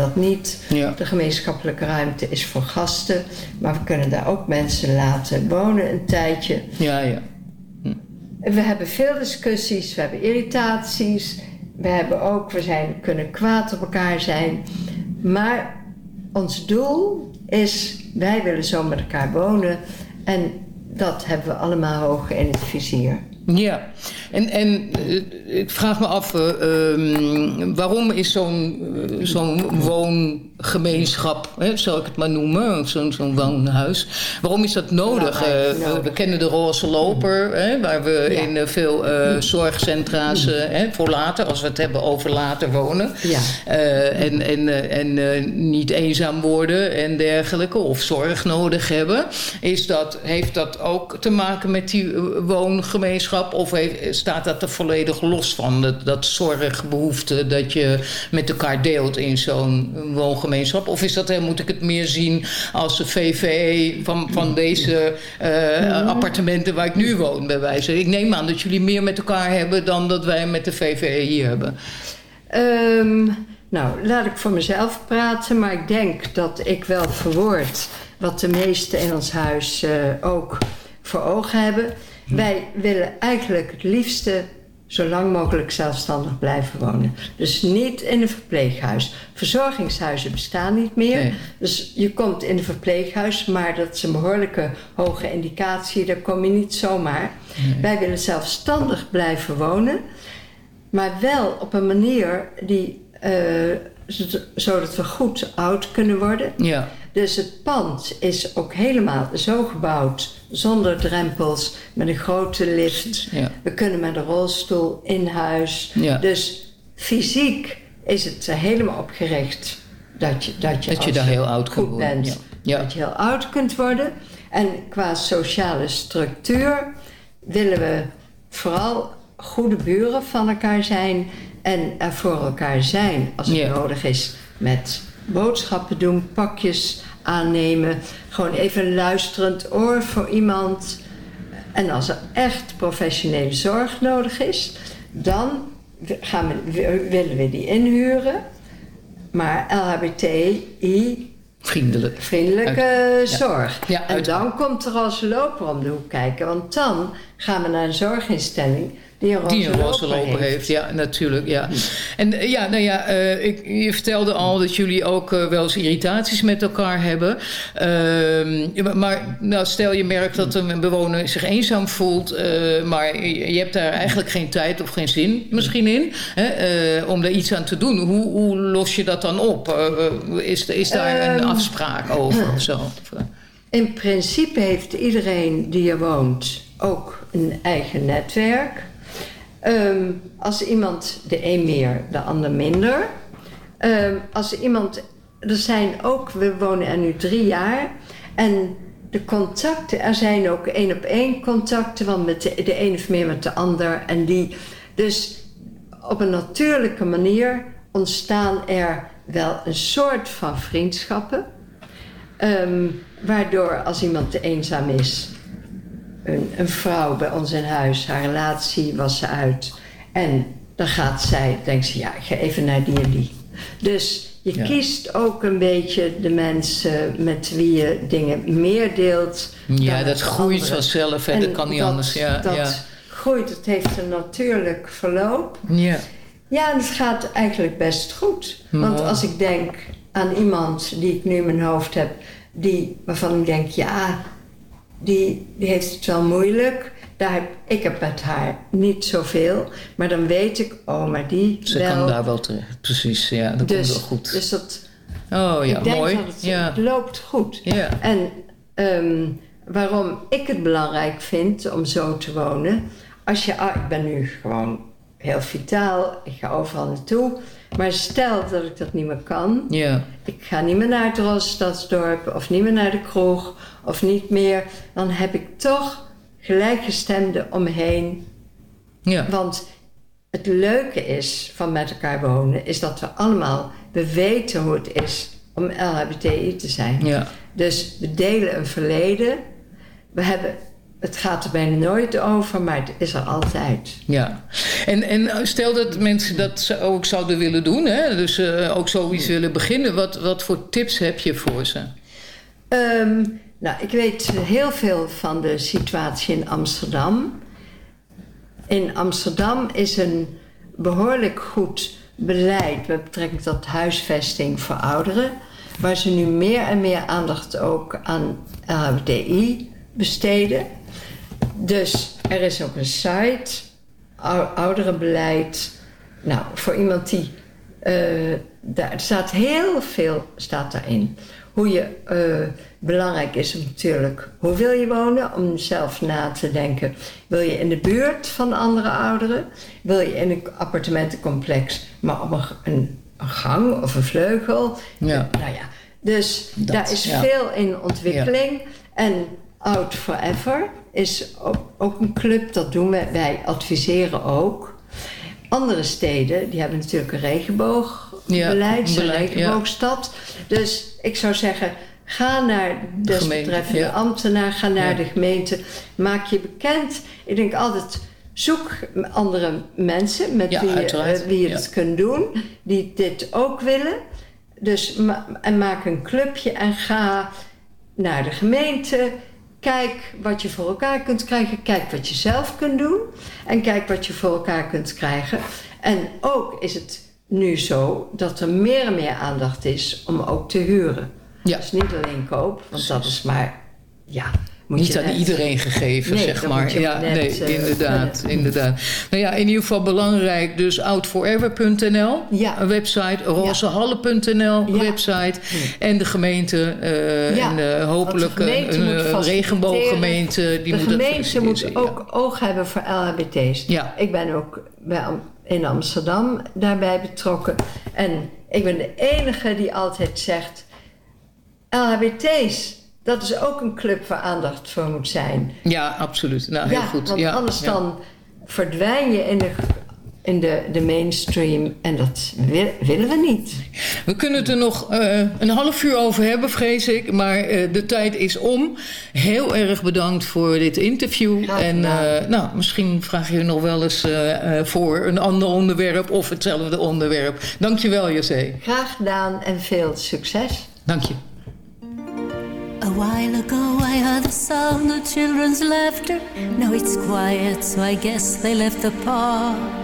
M: dat niet. De gemeenschappelijke ruimte is voor gasten, maar we kunnen daar ook mensen laten wonen een tijdje.
L: Ja, ja.
M: We hebben veel discussies, we hebben irritaties, we hebben ook, we zijn, kunnen kwaad op elkaar zijn. Maar ons doel is, wij willen zo met elkaar wonen en dat hebben we allemaal hoog in het vizier.
L: Ja, en, en eh, ik vraag me af, ehm, waarom is zo'n eh, zo'n woongemeenschap, hè, zal ik het maar noemen, zo'n zo'n woonhuis, waarom is dat nodig? Eh, we- we kennen de roze loper, hè, waar we in eh, veel eh, zorgcentra's eh, hè, voor later, als we het hebben over later wonen,
M: Ja.
L: en, en, en niet eenzaam worden en dergelijke, of zorg nodig hebben. Is dat, heeft dat ook te maken met die woongemeenschap? Of heeft, staat dat er volledig los van, dat, dat zorgbehoefte dat je met elkaar deelt in zo'n woongemeenschap? Of is dat, eh, moet ik het meer zien als de VVE van, van deze eh, appartementen waar ik nu woon, bij wijze? Ik neem aan dat jullie meer met elkaar hebben dan dat wij met de VVE hier hebben.
M: Ehm, nou, laat ik voor mezelf praten, maar ik denk dat ik wel verwoord wat de meesten in ons huis eh, ook voor ogen hebben. Wij willen eigenlijk het liefste zo lang mogelijk zelfstandig blijven wonen. Dus niet in een verpleeghuis. Verzorgingshuizen bestaan niet meer.
L: Nee.
M: Dus je komt in een verpleeghuis, maar dat is een behoorlijke hoge indicatie. Daar kom je niet zomaar. Wij willen zelfstandig blijven wonen. Maar wel op een manier die, eh, zodat we goed oud kunnen worden.
L: Ja.
M: Dus het pand is ook helemaal zo gebouwd, zonder drempels, met een grote lift.
L: Ja.
M: We kunnen met een rolstoel in huis.
L: Ja.
M: Dus fysiek is het er helemaal op gericht dat je, dat je,
L: Dat je daar heel oud kunt
M: goed
L: worden,
M: bent,
L: ja. Ja.
M: dat je heel oud kunt worden. En qua sociale structuur willen we vooral goede buren van elkaar zijn en er voor elkaar zijn als het nodig is met boodschappen doen, pakjes aannemen, gewoon even een luisterend oor voor iemand. En als er echt professionele zorg nodig is, dan gaan we, willen we die inhuren. Maar LHBTI
L: Vriendelijk.
M: vriendelijke
L: Uit- ja.
M: zorg.
L: Ja,
M: en dan komt er als loper om de hoek kijken. Want dan gaan we naar een zorginstelling die een roze,
L: Die een roze
M: loper
L: loper heeft, ja, natuurlijk. Ja. En eh, ja, nou ja, eh, ik, je vertelde al dat jullie ook eh, wel eens irritaties met elkaar hebben. Ehm, maar nou, stel je merkt dat een bewoner zich eenzaam voelt, maar je, hebt daar eigenlijk geen tijd of geen zin misschien in hè, om daar iets aan te doen. Hoe, hoe los je dat dan op? Is, is daar een
M: Ehm,
L: afspraak over of zo?
M: In principe heeft iedereen die er woont ook een eigen netwerk. Ehm, als iemand, de een meer, de ander minder. Ehm, als iemand, er zijn ook, we wonen er nu drie jaar. En de contacten, er zijn ook één op één contacten, want met de, de een heeft meer met de ander. En die, dus op een natuurlijke manier ontstaan er wel een soort van vriendschappen. Ehm, waardoor als iemand eenzaam is, een, een vrouw bij ons in huis, haar relatie was ze uit. En dan gaat zij, denkt ze, ja, ik ga even naar die en die. Dus je
L: Ja.
M: kiest ook een beetje de mensen met wie je dingen meer deelt.
L: Ja, dat groeit
M: anderen.
L: vanzelf,
M: En
L: dat kan niet anders, ja,
M: Dat
L: ja.
M: groeit, het heeft een natuurlijk verloop.
L: ja.
M: Ja, en het gaat eigenlijk best goed. Want als ik denk aan iemand die ik nu in mijn hoofd heb, die, waarvan ik denk, ja, die, die heeft het wel moeilijk. Daar heb, ik heb met haar niet zoveel, maar dan weet ik, oh, maar die
L: Ze
M: wel.
L: kan daar wel terecht. Precies, ja, dat
M: dus,
L: komt wel goed.
M: Dus dat,
L: oh ja,
M: ik denk
L: mooi.
M: dat het,
L: ja.
M: het loopt goed.
L: Ja.
M: En ehm, waarom ik het belangrijk vind om zo te wonen. Als je, ah, ik ben nu gewoon heel vitaal, ik ga overal naartoe. Maar stel dat ik dat niet meer kan.
L: Ja.
M: Ik ga niet meer naar het Rosstadsdorp of niet meer naar de kroeg of niet meer. Dan heb ik toch gelijkgestemden om me heen.
L: Ja.
M: Want het leuke is van met elkaar wonen, is dat we allemaal, we weten hoe het is om LHBTI te zijn.
L: Ja.
M: Dus we delen een verleden. We hebben, het gaat er bijna nooit over, maar het is er altijd.
L: Ja, en, en stel dat mensen dat ook zouden willen doen, hè? dus ook zoiets willen beginnen. Wat, wat voor tips heb je voor ze?
M: Ehm, nou, ik weet heel veel van de situatie in Amsterdam. In Amsterdam is een behoorlijk goed beleid met betrekking tot huisvesting voor ouderen. Waar ze nu meer en meer aandacht ook aan LHBTI besteden. Dus er is ook een site, ou- ouderenbeleid. Nou, voor iemand die. eh, daar staat heel veel staat daarin. Hoe je. eh, belangrijk is natuurlijk. Hoe wil je wonen? Om zelf na te denken. Wil je in de buurt van andere ouderen? Wil je in een appartementencomplex, maar op een, gang of een vleugel?
L: Ja.
M: Nou ja, dus
L: Dat,
M: daar is
L: ja.
M: veel in ontwikkeling. En Out Forever is ook, een club, dat doen we. Wij adviseren ook. Andere steden, die hebben natuurlijk een regenboogbeleid,
L: Ja,
M: een
L: beleid, ja.
M: regenboogstad. Dus ik zou zeggen, ga naar de desbetreffende
L: ja.
M: ambtenaar, ga naar de gemeente, maak je bekend. Ik denk altijd, zoek andere mensen met
L: Ja,
M: wie je, wie je het kunt doen, die dit ook willen. Dus ma- en maak een clubje en ga naar de gemeente. Kijk wat je voor elkaar kunt krijgen. Kijk wat je zelf kunt doen. En kijk wat je voor elkaar kunt krijgen. En ook is het nu zo dat er meer en meer aandacht is om ook te huren.
L: Ja.
M: Dus niet alleen koop, want dat is maar ja, moet
L: Niet
M: je
L: aan
M: net-
L: iedereen gegeven,
M: Nee,
L: zeg maar. Ja,
M: net,
L: nee,
M: eh,
L: inderdaad, inderdaad. Nou ja, in ieder geval belangrijk, dus outforever.nl, een website, rozehallen.nl, website, en de gemeente
M: Ja,
L: en eh, hopelijk een, regenbooggemeente. Die
M: de
L: moet
M: gemeente moet ook oog hebben voor LHBT's.
L: Ja.
M: Ik ben ook bij in Amsterdam daarbij betrokken. En ik ben de enige die altijd zegt... LHBT's, dat is ook een club waar aandacht voor moet zijn.
L: Ja, absoluut. Nou, heel
M: ja,
L: goed.
M: want
L: ja,
M: anders
L: ja.
M: dan verdwijn je in de, in de, de mainstream. En dat wil- willen we niet.
L: We kunnen het er nog eh, een half uur over hebben, vrees ik. Maar eh, de tijd is om. Heel erg bedankt voor dit interview. En eh, nou, misschien vraag je nog wel eens eh, eh, voor een ander onderwerp of hetzelfde onderwerp. Dankjewel, José.
M: Graag gedaan en veel succes.
L: Dank je.
N: A while ago I heard the sound of children's laughter. Now it's quiet, so I guess they left the park.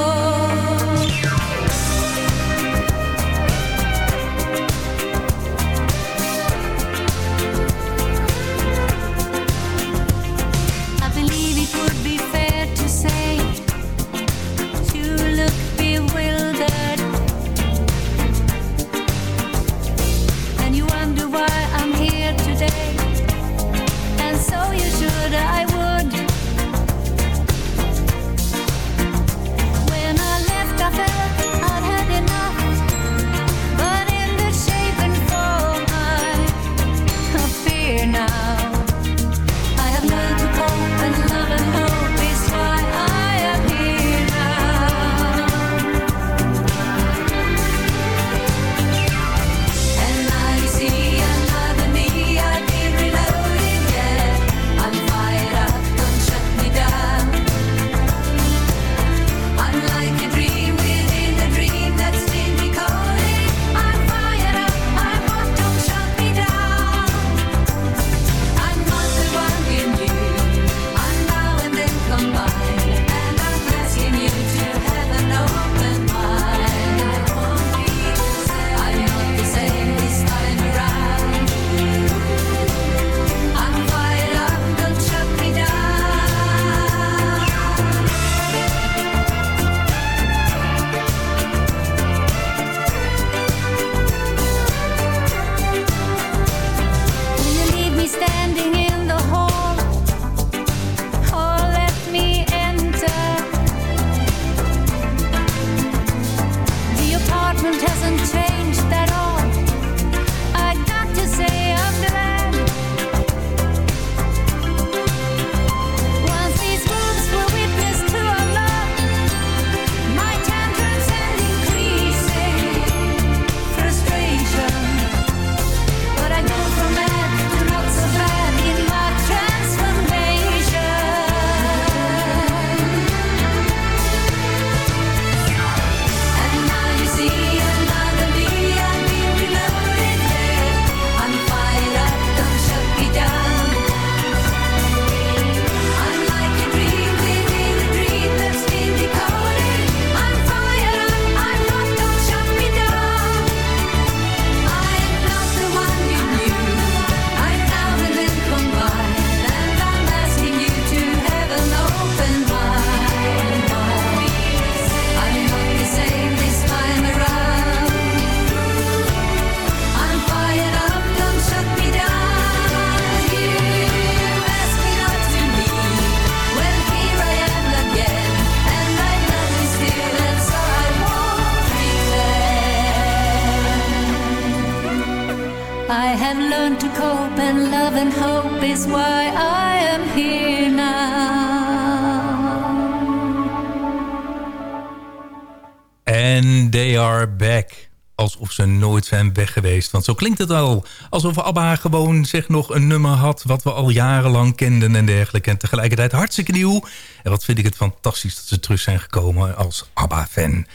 N: And you wonder why I'm here today. And so you should, I
J: zijn weg geweest. Want zo klinkt het al. Alsof ABBA gewoon zeg nog een nummer had... wat we al jarenlang kenden en dergelijke. En tegelijkertijd hartstikke nieuw. En wat vind ik het fantastisch dat ze terug zijn gekomen als ABBA-fan.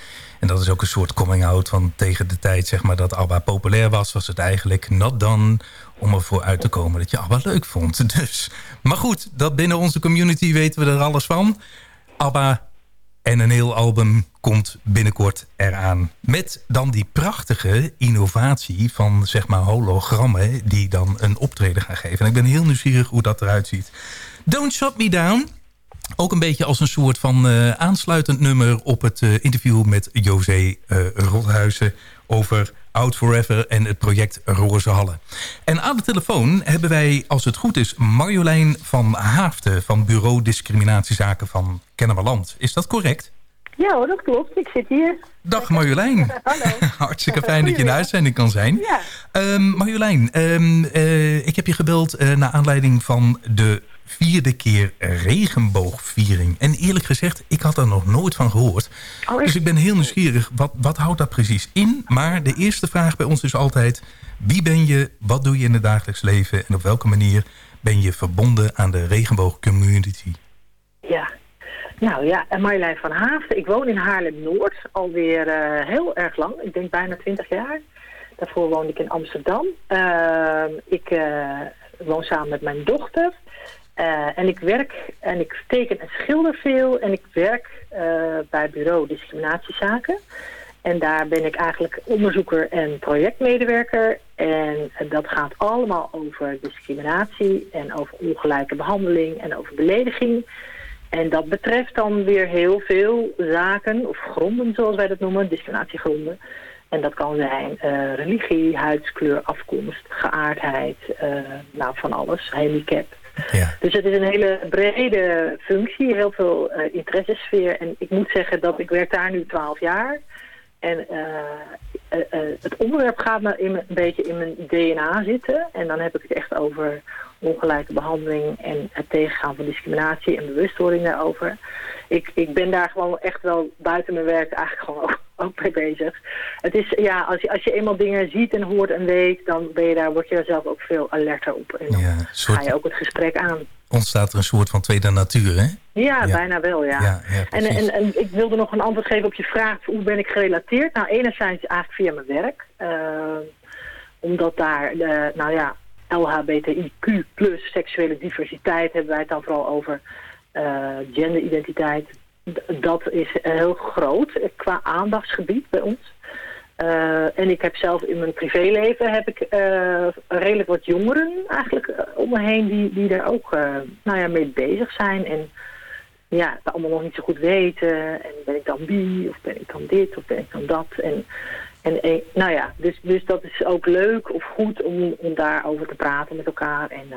J: En dat is ook een soort coming-out van tegen de tijd zeg maar, dat ABBA populair was... was het eigenlijk not done om ervoor uit te komen dat je ABBA leuk vond. Dus, maar goed, dat binnen onze community weten we er alles van. ABBA en een heel album komt binnenkort eraan. Met dan die prachtige innovatie van zeg maar hologrammen... die dan een optreden gaan geven. En ik ben heel nieuwsgierig hoe dat eruit ziet. Don't Shut Me Down. Ook een beetje als een soort van eh, aansluitend nummer... op het eh, interview met José eh Rothuizen over Out Forever en het project Roze Hallen. En aan de telefoon hebben wij, als het goed is... Marjolein van Haafden van Bureau Discriminatiezaken van Kennemerland. Is dat correct?
O: Ja hoor, dat klopt. Ik zit hier.
J: Dag Marjolein.
O: Hallo.
J: Hartstikke fijn dat je in de uitzending kan zijn.
O: Ja.
J: Ehm, Marjolein, ehm, eh, ik heb je gebeld eh, naar aanleiding van de vierde keer regenboogviering. En eerlijk gezegd, ik had er nog nooit van gehoord.
O: Oh,
J: dus ik ben heel nieuwsgierig, wat, wat houdt dat precies in? Maar de eerste vraag bij ons is altijd... wie ben je, wat doe je in het dagelijks leven... en op welke manier ben je verbonden aan de regenboogcommunity?
O: Ja. Nou ja, en Marjolein van Haafden. Ik woon in Haarlem-Noord alweer eh, heel erg lang. Ik denk bijna 20 jaar. Daarvoor woonde ik in Amsterdam. Ehm, ik eh, woon samen met mijn dochter. Eh, en ik werk en ik teken en schilder veel. En ik werk eh, bij bureau discriminatiezaken. En daar ben ik eigenlijk onderzoeker en projectmedewerker. En dat gaat allemaal over discriminatie en over ongelijke behandeling en over belediging. En dat betreft dan weer heel veel zaken, of gronden zoals wij dat noemen, discriminatiegronden. En dat kan zijn eh, religie, huidskleur, afkomst, geaardheid, nou van alles, handicap. Dus het is een hele brede functie, heel veel eh, interessesfeer. En ik moet zeggen dat ik werk daar nu 12 jaar. En eh, het onderwerp gaat me in, een beetje in mijn DNA zitten. En dan heb ik het echt over ongelijke behandeling en het tegengaan van discriminatie en bewustwording daarover. Ik, ik ben daar gewoon echt wel buiten mijn werk eigenlijk gewoon ook, ook mee bezig. Het is, ja, als je, als je eenmaal dingen ziet en hoort en weet, dan ben je daar, word je er zelf ook veel alerter op. En dan
J: Ja, soort-
O: ga je ook het gesprek aan.
J: Ontstaat er een soort van tweede natuur, hè?
O: Ja,
J: Ja.
O: bijna wel, ja.
J: Ja, ja,
O: en, en, en ik wilde nog een antwoord geven op je vraag, hoe ben ik gerelateerd? Nou, enerzijds eigenlijk via mijn werk. eh, omdat daar, nou ja, LHBTIQ plus seksuele diversiteit hebben wij het dan vooral over eh, genderidentiteit. D- dat is heel groot qua aandachtsgebied bij ons. Eh, en ik heb zelf in mijn privéleven heb ik eh, redelijk wat jongeren eigenlijk eh, om me heen die, die daar ook nou ja, mee bezig zijn. En ja, het allemaal nog niet zo goed weten. En ben ik dan wie, of ben ik dan dit, of ben ik dan dat. En, en nou ja, dus, dus dat is ook leuk of goed om, om daarover te praten met elkaar. En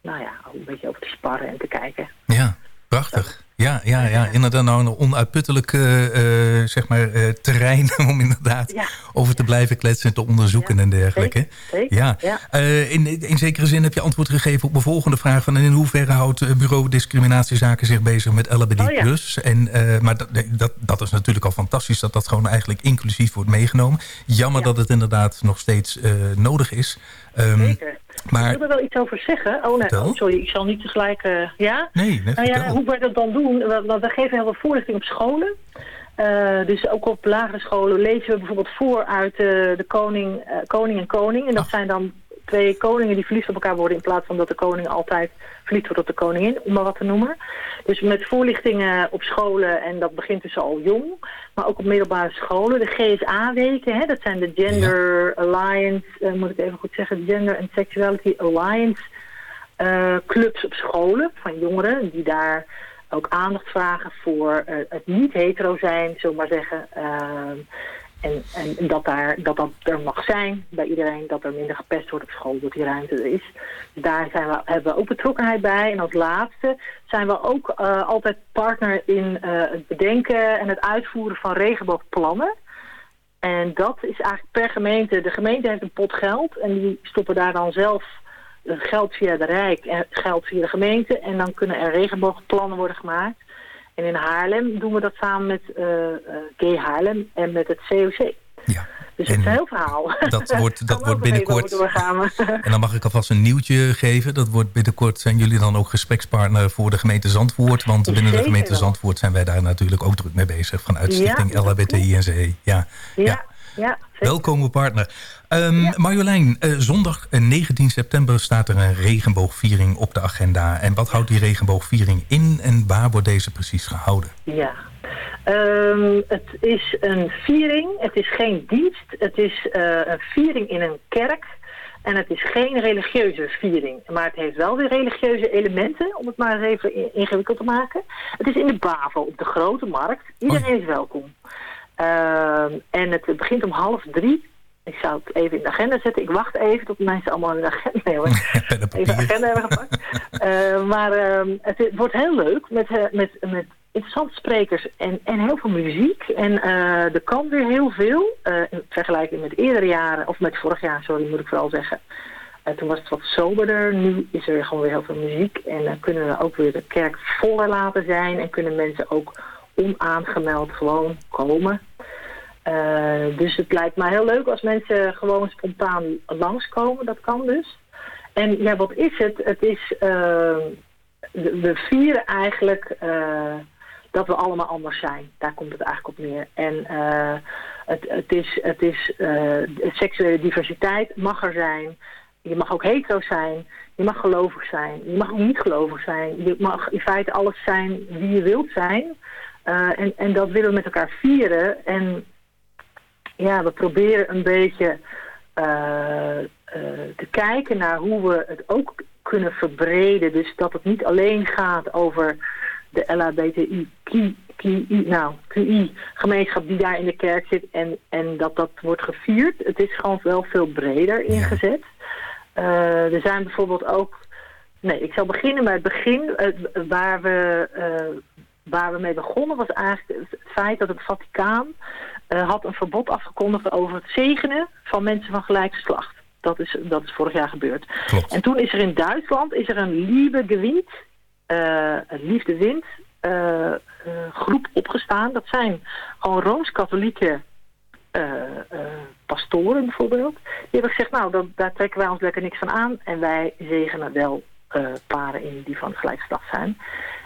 O: nou ja, een beetje over te sparren en te kijken.
J: Ja, prachtig. Ja, ja, ja. inderdaad nou een onuitputtelijk eh, eh, zeg maar, eh, terrein om inderdaad over te blijven kletsen en te onderzoeken en dergelijke.
O: Zeker,
J: Ja.
O: ja.
J: In, in zekere zin heb je antwoord gegeven op mijn volgende vraag van in hoeverre houdt bureau discriminatiezaken zich bezig met LBD+.
O: Oh ja.
J: en, maar dat, dat, dat is natuurlijk al fantastisch dat dat gewoon eigenlijk inclusief wordt meegenomen. Jammer dat het inderdaad nog steeds nodig is. Ehm,
O: Zeker.
J: Maar
O: Ik wil er wel iets over zeggen. Oh nee, oh, sorry, ik zal niet tegelijk... ja?
J: Nee, nee,
O: nou ja, hoe wij dat dan doen? We, geven heel veel voorlichting op scholen. Eh, dus ook op lagere scholen lezen we bijvoorbeeld voor uit eh, de koning, eh, koning en koning. En dat zijn dan twee koningen die verliefd op elkaar worden... in plaats van dat de koning altijd verliefd wordt op de koningin, om maar wat te noemen. Dus met voorlichtingen op scholen, en dat begint dus al jong... maar ook op middelbare scholen. De GSA-weken, dat zijn de Gender Alliance... moet ik even goed zeggen, Gender and Sexuality Alliance... clubs op scholen van jongeren die daar ook aandacht vragen voor eh, het niet hetero zijn, zullen maar zeggen. Ehm, en, en dat, daar, dat dat er mag zijn bij iedereen, dat er minder gepest wordt op school, dat die ruimte er is. Dus daar zijn we, hebben we ook betrokkenheid bij. En als laatste zijn we ook eh, altijd partner in eh, het bedenken en het uitvoeren van regenboogplannen. En dat is eigenlijk per gemeente. De gemeente heeft een pot geld en die stoppen daar dan zelf geld via de Rijk en geld via de gemeente. En dan kunnen er regenboogplannen worden gemaakt. En in Haarlem doen we dat samen met eh eh Gay Haarlem en met het COC. Dus het is een heel verhaal.
J: Dat wordt, dat wordt binnenkort... En dan mag ik alvast een nieuwtje geven. Dat wordt binnenkort zijn jullie dan ook gesprekspartner voor de gemeente Zandvoort. Want binnen de gemeente
O: wel.
J: Zandvoort zijn wij daar natuurlijk ook druk mee bezig. Vanuit
O: Ja,
J: Stichting
O: dat
J: LHBTI-NCE. Ja.
O: ja, ja.
J: Welkome partner. Ehm, Marjolein, eh, zondag eh, 19 september staat er een regenboogviering op de agenda. En wat houdt die regenboogviering in en waar wordt deze precies gehouden?
O: Ja. Ehm, het is een viering, het is geen dienst, het is eh, een viering in een kerk. En het is geen religieuze viering, maar het heeft wel weer religieuze elementen, om het maar eens even in- ingewikkeld te maken. Het is in de Bavo, op de Grote Markt. Iedereen is welkom. Ehm, en het begint om half drie. Ik zou het even in de agenda zetten. Ik wacht even tot mensen allemaal in de agenda hoor. even de agenda hebben gepakt. Eh, maar ehm, het, het wordt heel leuk met, eh, met, met interessante sprekers en, en heel veel muziek. En eh, er kan weer heel veel, eh, in vergelijking met eerdere jaren, of met vorig jaar, sorry, moet ik vooral zeggen. Toen was het wat soberder, nu is er gewoon weer heel veel muziek. En dan kunnen we ook weer de kerk voller laten zijn en kunnen mensen ook onaangemeld gewoon komen. Eh, dus het lijkt mij heel leuk als mensen gewoon spontaan langskomen. Dat kan dus. En ja, wat is het? Het is, eh, we vieren eigenlijk eh, dat we allemaal anders zijn. Daar komt het eigenlijk op neer. En het, het is, het is seksuele diversiteit mag er zijn. Je mag ook hetero zijn. Je mag gelovig zijn. Je mag ook niet gelovig zijn. Je mag in feite alles zijn wie je wilt zijn. Eh, en, en dat willen we met elkaar vieren. En ja, we proberen een beetje eh, eh, te kijken naar hoe we het ook kunnen verbreden. Dus dat het niet alleen gaat over de LHBTI, nou, die daar in de kerk zit en, en dat dat wordt gevierd. Het is gewoon wel veel breder ingezet. Eh, er zijn bijvoorbeeld ook... Nee, ik zal beginnen bij het begin. waar, we, waar we mee begonnen was eigenlijk het feit dat het Vaticaan eh, had een verbod afgekondigd over het zegenen van mensen van gelijk geslacht. Dat is, dat is vorig jaar gebeurd. En toen is er in Duitsland is er een Liebe gewint, eh, een liefde wint, eh, groep opgestaan. Dat zijn gewoon Rooms-Katholieke pastoren bijvoorbeeld. Die hebben gezegd, nou, daar trekken wij ons lekker niks van aan. En wij zegenen wel paren in die van gelijkgeslacht zijn.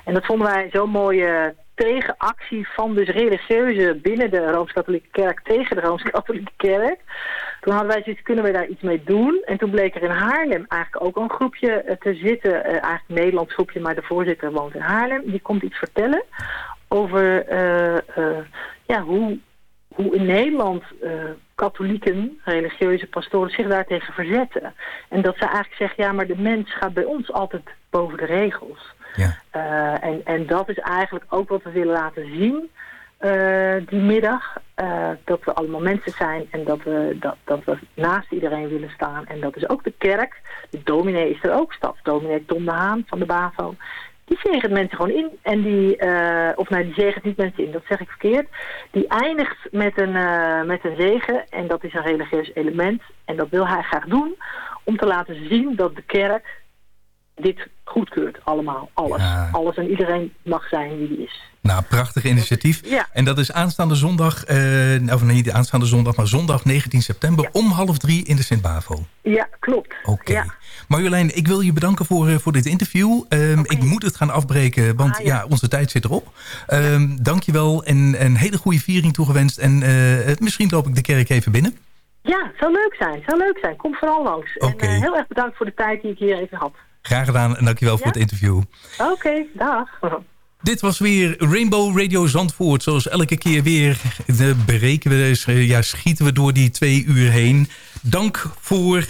O: En dat vonden wij zo'n mooie tegenactie van dus religieuze binnen de Rooms-Katholieke Kerk tegen de Rooms-Katholieke Kerk. Toen hadden wij zoiets, kunnen we daar iets mee doen? En toen bleek er in Haarlem eigenlijk ook een groepje eh, te zitten. eh, eigenlijk Nederlands groepje, maar de voorzitter woont in Haarlem. Die komt iets vertellen over eh, eh, ja, hoe, hoe in Nederland eh, katholieken, religieuze pastoren zich daartegen verzetten. En dat ze eigenlijk zeggen, ja, maar de mens gaat bij ons altijd boven de regels. Eh, en, en dat is eigenlijk ook wat we willen laten zien eh, die middag. Dat we allemaal mensen zijn en dat we, dat, dat we naast iedereen willen staan. En dat is ook de kerk. De dominee is er ook, stadsdominee Tom de Haan van de BAVO. Die zegent mensen gewoon in. En die, eh, of nee, die zegent niet mensen in, dat zeg ik verkeerd. Die eindigt met een, eh, met een zegen. En dat is een religieus element. En dat wil hij graag doen. Om te laten zien dat de kerk dit goedkeurt. Allemaal. Alles. Alles en iedereen mag zijn wie die is.
J: Nou, prachtig initiatief.
O: Ja.
J: En dat is aanstaande zondag, eh, of nee, niet aanstaande zondag, maar zondag 19 september om half drie in de Sint-Bavo.
O: Ja, klopt.
J: Oké.
O: Ja.
J: Marjolein, ik wil je bedanken voor, eh, voor dit interview. Ehm, Ik moet het gaan afbreken, want
O: Ah,
J: ja. onze tijd zit erop. Um, Dank je wel en een hele goede viering toegewenst. En eh, misschien loop ik de kerk even binnen.
O: Ja, zou leuk zijn. Zou leuk zijn. Kom vooral langs. En eh, heel erg bedankt voor de tijd die ik hier even had.
J: Graag gedaan en dankjewel voor het interview.
O: Oké, dag.
J: Dit was weer Rainbow Radio Zandvoort. Zoals elke keer weer de breken we, dus, eh, ja, schieten we door die twee uur heen. Dank voor eh,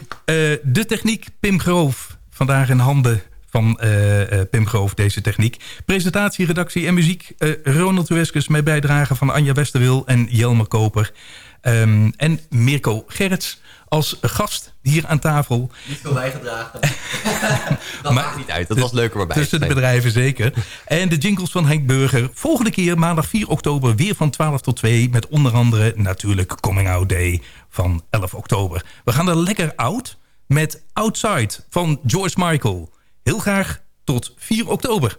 J: de techniek Pim Groof. Vandaag in handen van eh, Pim Groof, deze techniek. Presentatie, redactie en muziek. eh, Ronald Hueskus met bijdrage van Anja Westerwil en Jelmer Koper. Ehm, en Mirko Gerrits als gast hier aan tafel.
P: Niet veel bijgedragen. dat maakt niet uit. Dat was leuker erbij.
J: Tussen de bedrijven zeker. En de jingles van Henk Burger. Volgende keer maandag 4 oktober weer van 12 tot 2. Met onder andere natuurlijk Coming Out Day van 11 oktober. We gaan er lekker out met Outside van George Michael. Heel graag tot 4 oktober.